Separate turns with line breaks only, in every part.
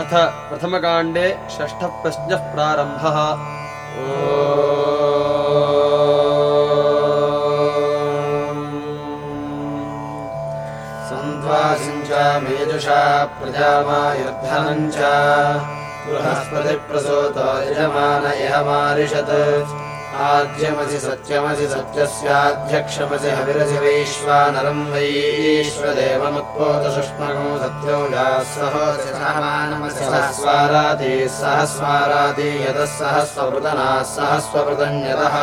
अथ प्रथमकाण्डे षष्ठः प्रश्नः प्रारम्भः।
सन्त्वासिञ्च मेजुषा प्रजामायुर्धनम् च बृहस्पतिप्रसूतो यजमान इह मारिषत् आद्यमसि सत्यमसि सत्यस्याध्यक्षमसि हविरसि वैश्वानरम् वैश्वदेवमुत्पोत सुष्मगो सत्यमधि सत्यस्याध्यक्षमजि सहस्वारादि वैश्वदेवमत्पोतसुष्मो दौजासहोस्वाराध्यः सहस्वाराध्यतः सहस्वृतना सहस्ववृतन्यतः।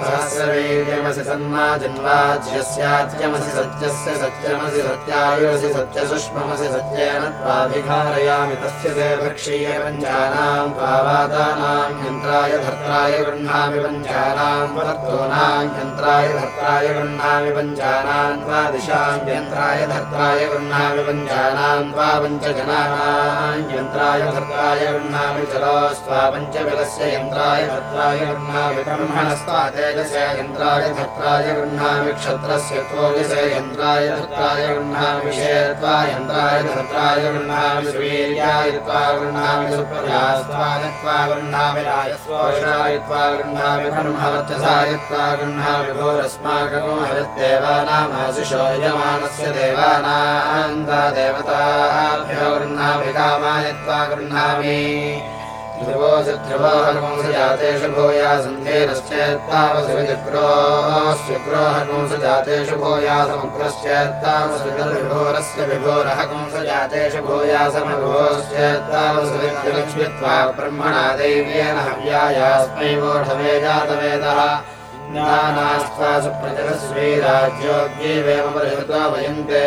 सहस्रवीर्यमसि सन्मा जन्माज्यस्यात्यमसि सत्यस्य सत्यमसि सत्यायुरसि सत्यसुष्ममसि सत्येन त्वाभिघारयामि तस्य ते भक्षीय पञ्चानाम् त्वावादानाम् यन्त्राय भर्त्राय गृह्णामि पञ्चानाम् भर्तॄणाम् यन्त्राय भर्त्राय गृह्णामि पञ्चानाम् त्वादिशाम् यन्त्राय भर्त्राय गृह्णामि पञ्चानाम् त्वा पञ्चजनानाम् यन्त्राय भर्त्राय गृह्णामि चलोस्त्वा पञ्चविलस्य यन्त्राय भर्त्राय गृह्णामि ब्रह्मणस्त्वा तेजसे यन्त्राय भर्त्राय गृह्णामि क्षत्रस्य त्वोजसे यन्त्राय भर्त्राय गृह्णामि शेत्वा यन्त्राय भर्त्राय गृह्णामि सुवीर्याय त्वा गृह्णामि सुप्रजास्त्वाय त्वा गृह्णामि रायस्वोषाय त्वा गृह्णामि ब्रह्मवर्चसाय त्वा गृह्णामि भोरस्माकमो हरिदेवानामाशिषो यजमानस्य देवानाम् ता देवताभ्यो गृह्णामि कामाय त्वा गृह्णामि ो हनुंसजातेषु भूयासन्धीरश्चेत्तावसविचुक्रो शुक्रोह कुंसजातेषु भूयासमुक्रश्चेत्तावसृद्विघोरस्य विघोरः कुंसजातेषु भूयासश्चेत्तावसु वित्रलक्ष्मित्वा ब्रह्मणा दैव्येन हव्यायास्मै वोढवे जातवेदः निदानास्ता सुप्रजरस्वीराज्यो द्यैव भयन्ते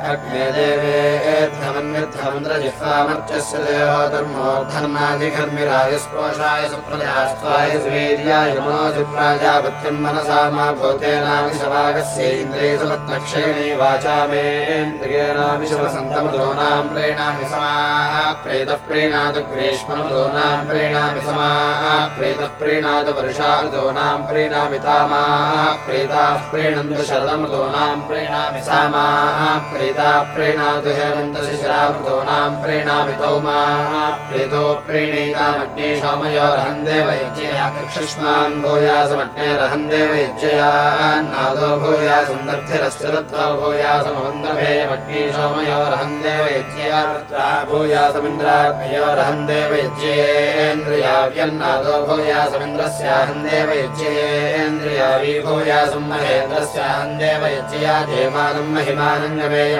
देवेद्धमन्विद्धमन्द्रजिह्वामर्चस्य देहो धर्मोद्धर्मादिघर्मिराय स्पोषाय सुप्रजास्त्वाय सुवीर्याय मनोजि प्राजापत्यम् मनसा मा भूतेनाविषभागस्य इन्द्रियसुपत्नक्षयिणी वाचा मेन्द्रियेणाविषवसन्तमधूनाम् प्रेणामि समाः प्रेतः प्रीणातु प्रीणामि समाः प्रेतः प्रीणातु प्रीणामि तामाः प्रेताः प्रीणन्तु प्रीणामि सामाः प्रेता प्रीणातु हेमन्तशिशिरामृतूनाम् प्रीणामि तौमाः प्रेतो प्रीणीतामग्ने सोमयोरहम् देवयज्ञयाकृष्मान् भूयासमग्नेरहम् देवयज्ञयान्नादो भूयासम् दग्धिरस्य दत्तो भूयासमवन्दभेयमग्ने सोमयोरहम् देवयज्ञयावृत्रा भूयासमिन्द्राग्नयोरहम् देवयज्ञेन्द्रियाव्यन्नादो भूयासमिन्द्रस्याहम् देवयज्ञेन्द्रियावी भूयासम् महेन्द्रस्याहम् देवयज्ञया जयमानम् महिमानम् गमेय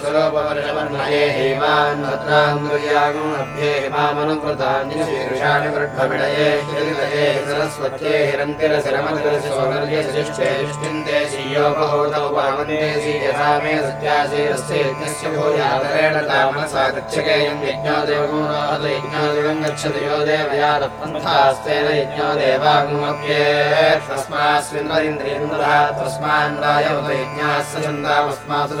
ज्येष्ठम् स्वरूपवर्षवर्णये हेमान् भद्रान्द्रियागम् अभ्ये हिमामनुकृतान्यशीर्षाणि वृद्धमिडये हिरितये सरस्वत्ये हिरन्तिरसिरमतिरसि सौनर्यशिष्टे युष्टिन्ते सीयोपहूतौ पावन्देसी यथा मे सत्यासीरस्य भूयादरेण तामनसा गच्छकेयम् यज्ञो देवगुणोहत गच्छति यो देवयानः यज्ञो देवागुमप्ये तस्मास्मिन्द्रेन्द्रः तस्मान् रायवत यज्ञास्य छन्दामस्मासु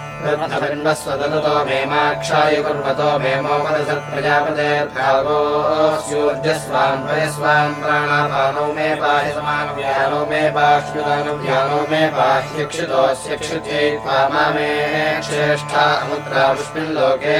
वृद्धबन्मस्वदनुतो भेमाक्षाय कुर्वतो भेमोपदसत्प्रजापदे स्वान् वयस्वान् प्राणामानो मे बाह्यमानम् यानो मे बाह्युमानम् यानो मे बाह्यक्षितो शिते श्रेष्ठा अमुद्रा लोके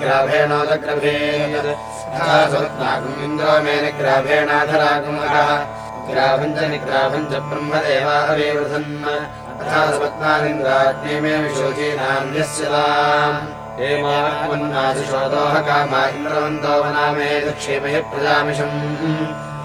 ग्राभेणोदग्रभेत् तथा सुरत्नागम् इन्द्रो मे निग्राभेणाधरागमकः ग्राभम् च निग्राभम् च ब्रह्मदेवा अविवृधन् तथा सुरत्नानिन्द्राग्ने मे विशोचीनाम् यस्य ताम् हेमात्मन्नाशिशोदोह कामा इन्द्रवन्तो वनामे दक्षेमहि प्रजामिषम्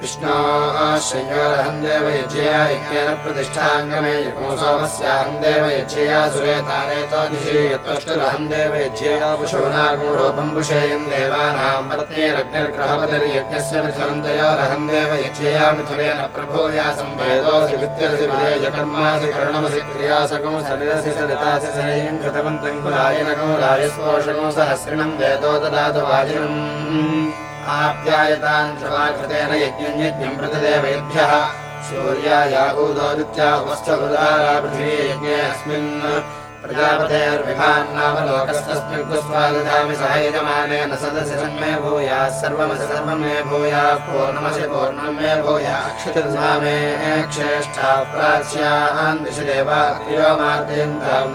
विष्णोश्रयोरहम् देव यज्ञया यज्ञेन प्रतिष्ठाङ्गमे यज्ञो सोमस्याहम् देव यज्ञया सुरेतारेतो दिशि यत्वष्टुरहम् देव यज्ञया पशूनागो रूपम् पुषेयम् देवानाम् पत्नीरग्निर्ग्रहपतिर्यज्ञस्य मिथुनन्दयोरहम् देव यज्ञया मिथुनेन प्रभूया संवेदोऽसि विद्यसि विधेयकर्मासि करणमसि क्रियासकं सरितासि सनयम् कृतवन्तम् कुलायनकं सहस्रिणम् वेदो ददातु वाजिनम् आप्यायतान् क्षमाकृतेन यज्ञम् प्रतिदेवेभ्यः सूर्याया ऊदोदित्या उपस्थुदारा पृथिवी यज्ञे अस्मिन् प्रजापतेर्विभान्नाम लोकस्तस्मिन् कुस्वादधामि यजमानेन सदसि सन्मे भूयाः, सर्वमसि सर्वं मे भूयाः, पूर्णमसि पूर्णं मे भूयाः। क्षितिर्मा क्षेष्ठा प्राच्यान् दिशि देवा प्रियो मार्देन्दाम्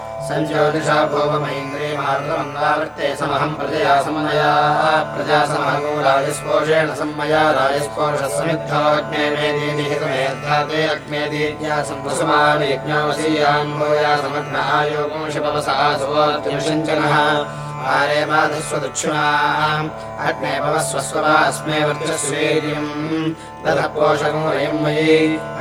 सञ्ज्योतिषा भोगमैन्द्रियमार्गमन्वावर्ते समहम् प्रजया समनया प्रजा समहगो राजस्पोषेण सम्मया राजस्पोषः समिद्धोऽग्ने मेदीनिहितमेध्याते अग्ने दीज्ञा सम्पसुमानि यज्ञोऽसीयान् भूया समग्न आयोगो शिपवसा सुवोऽत्यनुषञ्चनः आरे माधस्वदक्षिणाम् अग्ने भवस्व स्वरा अस्मे वर्चस्वीर्यम् पोषकम् वयम् मयि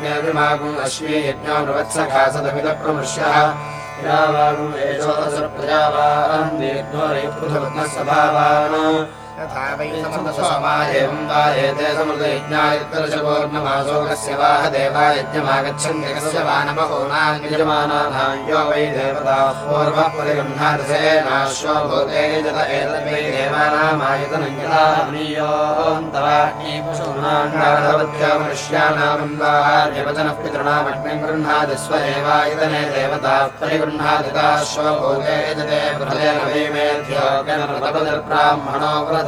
ज्ञाभिमागो अश्मे यज्ञानुवत्सखासदमिदप्रमुष्यः प्रजावानन्दस्वभावान यथा वै समृतसोमा वा एते समृतयज्ञायत्तरशपूर्णमासोकस्य वाह देवा कस्य वा नमहोनान्यजमानानां यो वै देवता पूर्वः परिगृह्णादसेनाश्वो भूते जत एतद्वै देवानामायतनं यथा नीयोऽन्तवाग्निपशूनाङ्गाधवत्या मनुष्याणामन्वाहार्यवचनः पितॄणामग्निं गृह्णादिस्व एवायतने देवताः परिगृह्णादिताश्वो भूते व्रत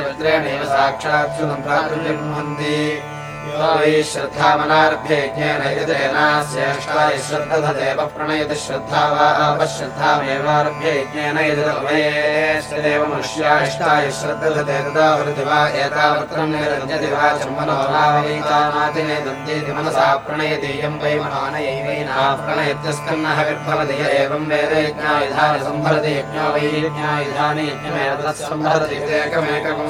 वज्रेणैव साक्षात् सुतं भ्रातृव्यमुहन्ति यो वै श्रद्धामनारभ्य यज्ञेन यजतेनास्येष्टाय श्रद्धधदेव प्रणयति श्रद्धा वा अपश्रद्धामेवारभ्य यज्ञेन यजतमयेष्टदेव मनुष्याष्टाय श्रद्धधते तदा वा एतावत्रं निरञ्जति वा मनसा प्रणयति वै प्रणयत्यस्कन्नः य एवं वेद यज्ञायुधानि सम्भरति यज्ञो यज्ञमेव तत्सम्भरति एकमेकं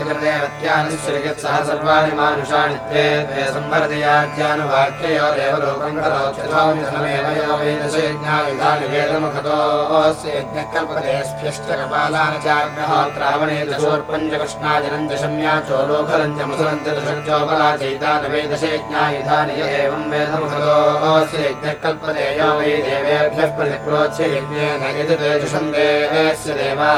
कृतेवत्यानि सृजत्सः सर्वाणि मानुषाणि त्वे त्वे सम्भरति याज्ञानुवाक्ययोरेव लोकं करोत्यथामि धनमेव यो वेदशयज्ञायुधानि वेदमुखतोऽस्य यज्ञः कल्पतेऽस्भ्यश्च कपालानि चाग्रहोत्रावणे दशोर्पञ्चकृष्णाजनं दशम्या य एवं वेदमुखतोऽस्य यो वै देवेभ्यः प्रतिप्रोच्य यज्ञेन देवा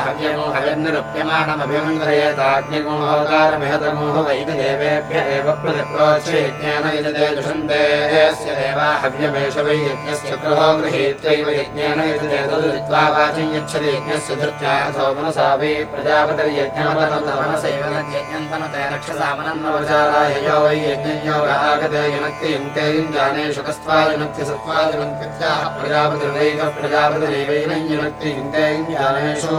एव प्रतिप्रोच्य यज्ञेन यजते जुषन्देस्य देवा हव्यमेष वै यज्ञस्य गृहो गृहीत्यैव यज्ञेन यजते यच्छति यज्ञस्य मनसा वै आगते युनक्ति युङ्क्ते युञ्जाने शुकस्त्वा युनक्ति सत्त्वा युनक्त्याः प्रजापतिर्वैकः प्रजापतिरेवैनं युनक्ति युङ्क्ते युञ्जानेषु।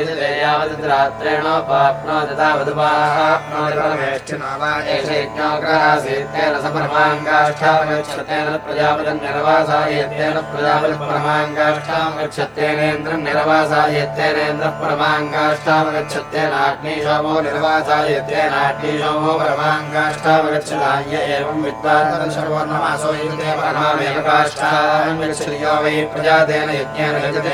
ेण प्राप्नो ददावधे रसपरमाङ्गाश्चागच्छतेन प्रजापदनिरवासाय यत्तेन प्रजापदप्रमाङ्गाश्चामगच्छत्यनेन्द्र निरवासाय यत्येनेन्द्र प्रमाङ्गाश्चामवगच्छते नाग्ीशोभो निर्वासाय तेनशोभोः परमाङ्गाश्चावगच्छाय यो वै प्रजातेन यज्ञेन गच्छते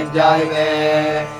प्रजया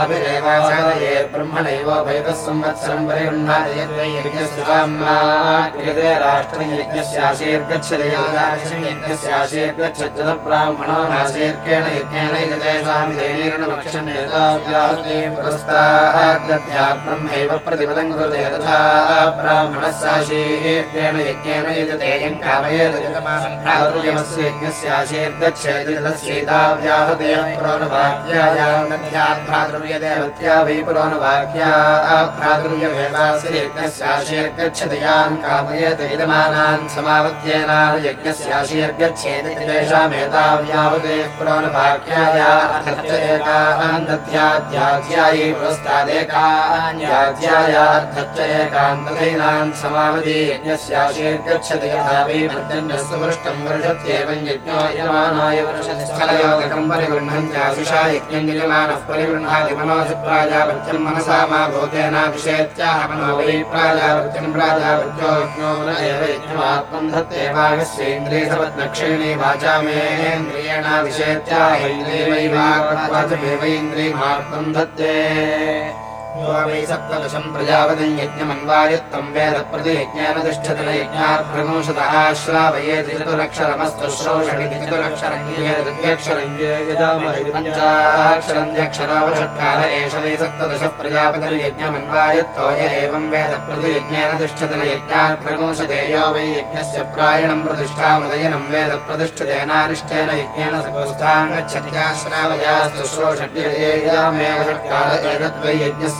एताभिरेवासादये ब्रह्मणैवोभयतः संवत्सरम् परिगृह्णादयद्वैयज्ञस्याम्नाक्रियते राष्ट्रयज्ञस्याशीर्गच्छति यज्ञस्याशीर्गच्छति ब्राह्मणो ब्रह्मैव प्रतिपदम् कृते तथा यज्ञेन यजते यम् कामयेत् यजमानस्य यज्ञस्याशीर्गच्छति तस्यैताव्याहृते प्रोणवाक्यायाम् नद्यात् काव्यदेवत्या वै पुरोनुवाक्या भ्रातृव्यमेवास्यज्ञस्याशीर्गच्छति कामयेत इदमानान् समावत्येनान् यज्ञस्याशीर्गच्छेति तेषामेताव्यावते पुरोनुवाक्याया अर्थश्च एकान् दध्याध्याध्यायी पुरस्तादेकान्याध्यायार्थश्च एकान् तथैनान् यज्ञस्याशीर्गच्छति यथा वै पर्जन्यस्तु वृष्टम् वर्षत्येवम् यज्ञो यजमानाय वर्षति स्थलयोगकम् परिगृह्णन्त्याशिषा यज्ञम् यजमानः परिगृह्णाति मनोऽसि प्राजापत्यम् मनसा मा भूतेनाभिषेत्याह मनो वै प्राजापत्यम् प्राजापत्यो यज्ञो मन एव यज्ञमात्मम् धत्ते वागस्येन्द्रियसपत्नक्षिणी वाचा मेन्द्रियेणाभिषेत्याह इन्द्रियैवाचमेवैन्द्रियमात्मम् धत्ते। यो वै सप्तदशम् प्रजापतिम् यज्ञमन्वायुत्तम् वेद प्रतियज्ञेन तिष्ठति न यज्ञात्प्रगुंशतः श्रावयेति चतुरक्षरमस्तु श्रोषणिति चतुरक्षरम् द्व्यक्षरम् पञ्चाक्षरम् द्व्यक्षरावषट्कार एष वै सप्तदश प्रजापतिर्यज्ञमन्वायुत्तो य एवम् वेद प्रतियज्ञेन तिष्ठति न यज्ञात्प्रगुंशते यो वै यज्ञस्य श्रावयास्तु श्रोषट्येयामेव षट्कार एतद्वै यज्ञस्य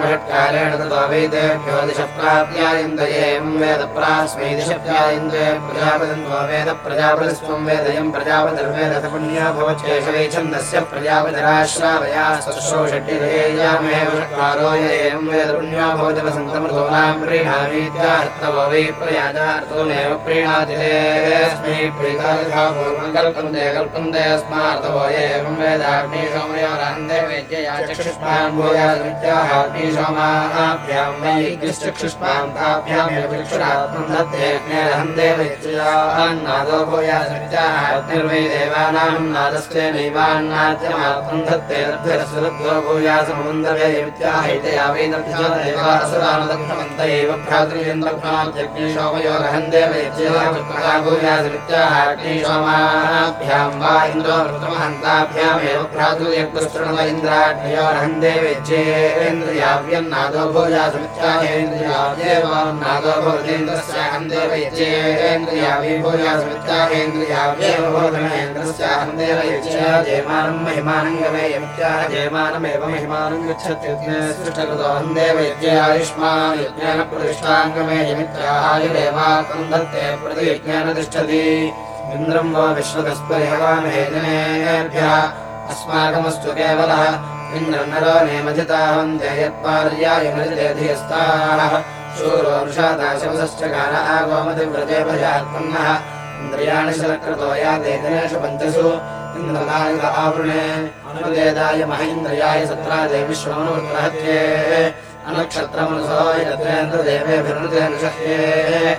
वषट्कारेण ततो वेदेभ्यो दिश प्राप्यायन्त एवम् वेद प्रास्मै दिश प्यायन्ते प्रजापतिम् त्वो वेद प्रजापतिस्त्वम् वेदयम् प्रजापतिर्वेद स पुण्या भवचेष वै छन्दस्य प्रजापतिराश्रावयास्तुश्रोषट्टिरेयामेव षट्कारो य एवम् वेद पुण्या भवति वसन्तमृतोनाम् प्रीणामीत्यार्थवो वै प्रयाजार्थोमेव प्रीणाति तेऽस्मै प्रीतालिधा पूर्वम् कल्पन्ते कल्पन्ते अस्मार्थवो य एवम् वेदाग्निशोमयोरान्ते वेद्यया चक्षुष्मान् भूयासमित्याहाग्निशोमाभ्याम् वै यज्ञश्चक्षुष्मान् ताभ्यामेव चक्षुरात्मम् दत्तेऽग्नेरहम् देवयज्ञान्नादो भूयासमित्याहाग्निर्वै देवानाम् नादस्तेनैवान्नाद्यमात्मम् दत्ते दद्धरस्य दद्धो भूयासमन्दवेयमित्याहैते यावै एव भ्रातृयन्दग्नाद्यग्निशोमयोरहम् देवयज्ञा भूयासमित्याहाग्निशोमाभ्याम् वा इन्द्रो मृतमहन्ताभ्यामेव भ्रातृयज्ञस्तृणव इन्द्राग्नयोरहम् देवयज्ञेन्द्रियाव्यन्नादो भूयासमित्याहेन्द्रियाव्येवान्नादो भवतीन्द्रस्याहम् देवयज्ञेन्द्रियावि भूयासमित्याहेन्द्रियाव्येव भवतमेन्द्रस्याहम् देवयज्ञ जयमानम् महिमानम् गमेयमित्याह जयमानमेव महिमानम् गच्छत्यग्ने सृष्टकृतोऽहम् देवयज्ञ आयुष्मान् यज्ञेन प्रतिष्ठाङ्गमेयमित्याहायुरेवात्मम् प्रतियज्ञेन तिष्ठति इन्द्रम् वो विश्वतस्परिहवामहेजनेभ्यः अस्माकमस्तु केवलः। इन्द्रन्नरो नेमधितावन्ते यत्पार्यायमधिदेधियस्ताः शूरो वृषादाशवसश्च गान आगोमतिव्रते भजात्पन्नः। इन्द्रियाणि शलकृतो या देदिनेषु पञ्चसु। इन्द्रदायुध आवृणे। अनुदेदाय महेन्द्रियाय सत्रादे विश्वमनुवृत्रहत्ये अनक्षत्रमनुसो यत्रेन्द्रदेवेभिर्नुते नृषह्ये